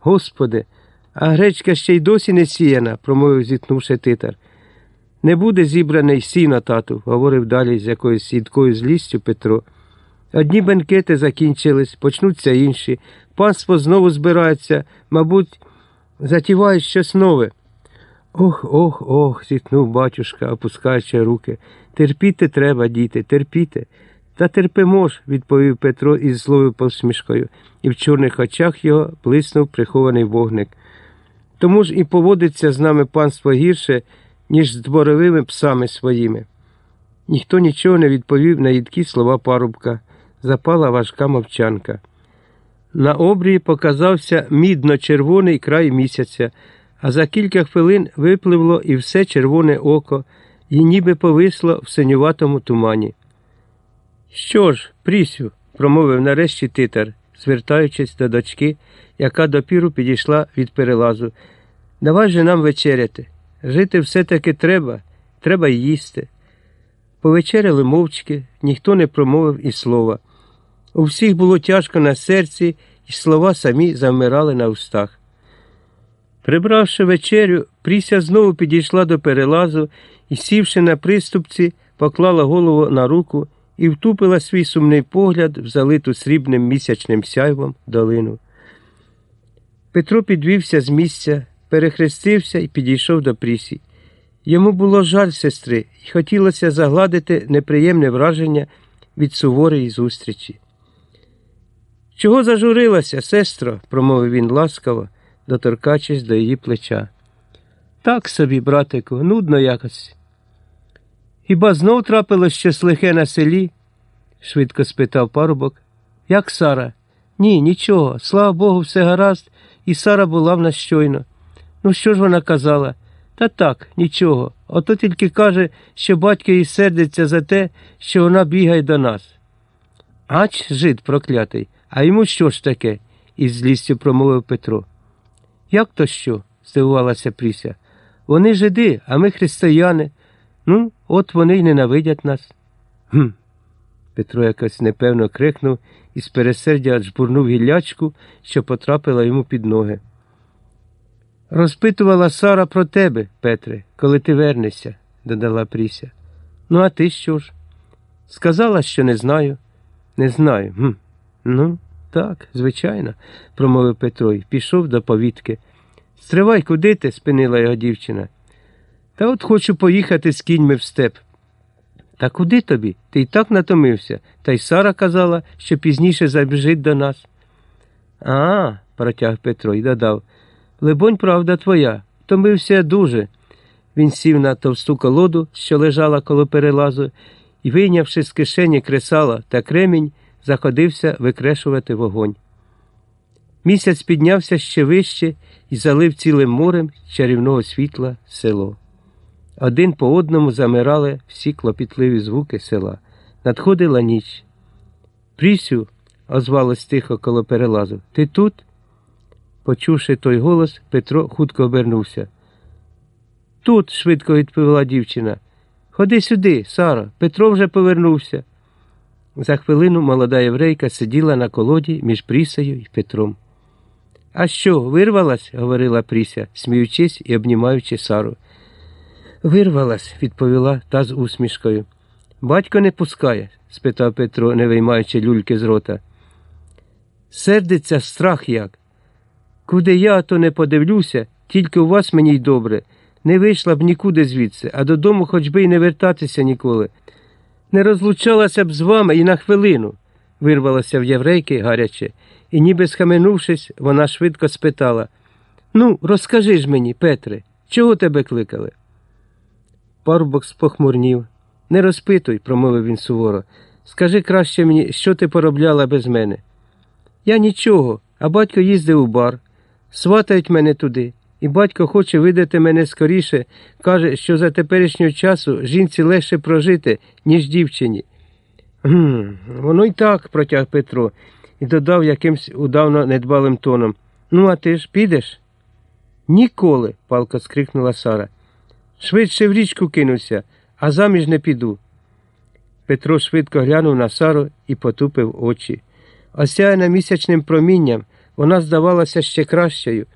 Господи, а гречка ще й досі не сіяна, промовив зітнувши титар. Не буде зібраний сіно, тату, говорив далі з якоюсь сідкою злістю Петро. Одні бенкети закінчились, почнуться інші. Панство знову збирається, мабуть, затівають щось нове. Ох, ох, ох, зітхнув батюшка, опускаючи руки. Терпіти треба, діти, терпіти. Та терпимо ж, відповів Петро із злою посмішкою, і в чорних очах його блиснув прихований вогник. Тому ж і поводиться з нами панство гірше, ніж з дворовими псами своїми. Ніхто нічого не відповів на їдкі слова парубка. Запала важка мовчанка. На обрії показався мідно-червоний край місяця, а за кілька хвилин випливло і все червоне око, і ніби повисло в синюватому тумані. Що ж, Прісю, промовив нарешті титар, звертаючись до дочки, яка допіру підійшла від перелазу. Давай же нам вечеряти. Жити все-таки треба, треба їсти. Повечеряли мовчки, ніхто не промовив і слова. У всіх було тяжко на серці, і слова самі завмирали на устах. Прибравши вечерю, Пріся знову підійшла до перелазу і, сівши на приступці, поклала голову на руку і втупила свій сумний погляд в залиту срібним місячним сяйвом долину. Петро підвівся з місця, перехрестився і підійшов до Прісі. Йому було жаль сестри, і хотілося загладити неприємне враження від суворої зустрічі. Чого зажурилася, сестро? промовив він ласкаво, доторкаючись до її плеча. Так собі, братику, нудно якось. Хіба знов трапилось щось лихе на селі? швидко спитав парубок. Як Сара? Ні, нічого. Слава Богу, все гаразд, і Сара була в нас щойно. Ну, що ж вона казала? Та так, нічого. Ото тільки каже, що батько їй сердиться за те, що вона бігає до нас. Ач, жид проклятий, а йому що ж таке? із злістю промовив Петро. Як то що? здивувалася Пріся. Вони жиди, а ми християни. Ну, от вони й ненавидять нас. Гм. Петро якось непевно крикнув і з пересердя жбурнув гіллячку, що потрапила йому під ноги. Розпитувала Сара про тебе, Петре, коли ти вернешся, додала Пріся. Ну, а ти що ж? Сказала, що не знаю. Не знаю. Гм. Ну, так, звичайно, промовив Петро і пішов до повітки. Стривай, куди ти? спинила його дівчина. Та от хочу поїхати з кіньми в степ. Та куди тобі? Ти й так натомився, та й Сара казала, що пізніше забіжить до нас. А, протяг Петро і додав. Либонь, правда твоя, втомився дуже. Він сів на товсту колоду, що лежала коло перелазу, і, вийнявши з кишені кресала та кремінь, заходився викрешувати вогонь. Місяць піднявся ще вище і залив цілим морем чарівного світла село. Один по одному замирали всі клопітливі звуки села. Надходила ніч. Прісю, озвалось тихо коло перелазу. Ти тут? Почувши той голос, Петро хутко обернувся. Тут, швидко відповіла дівчина. Ходи сюди, Сара, Петро вже повернувся. За хвилину молода єврейка сиділа на колоді між Прісею і Петром. А що, вирвалась? говорила Пріся, сміючись і обнімаючи Сару. Вирвалась, відповіла та з усмішкою. Батько не пускає? спитав Петро, не виймаючи люльки з рота. Сердиться страх як. Куди я, то не подивлюся, тільки у вас мені й добре. Не вийшла б нікуди звідси, а додому хоч би й не вертатися ніколи. Не розлучалася б з вами і на хвилину, вирвалася в єврейки гаряче, і, ніби схаменувшись, вона швидко спитала Ну, розкажи ж мені, Петре, чого тебе кликали? Парубок спохмурнів. Не розпитуй, промовив він суворо. Скажи краще мені, що ти поробляла без мене. Я нічого, а батько їздив у бар. Сватають мене туди, і батько хоче видати мене скоріше, каже, що за теперішнього часу жінці легше прожити, ніж дівчині. «Гм, Воно й так, протяг Петро, і додав якимсь удавно недбалим тоном. Ну, а ти ж підеш? Ніколи, палко скрикнула Сара. Швидше в річку кинуся, а заміж не піду. Петро швидко глянув на Сару і потупив очі. Осяяна місячним промінням, Вона здавалася ще кращою,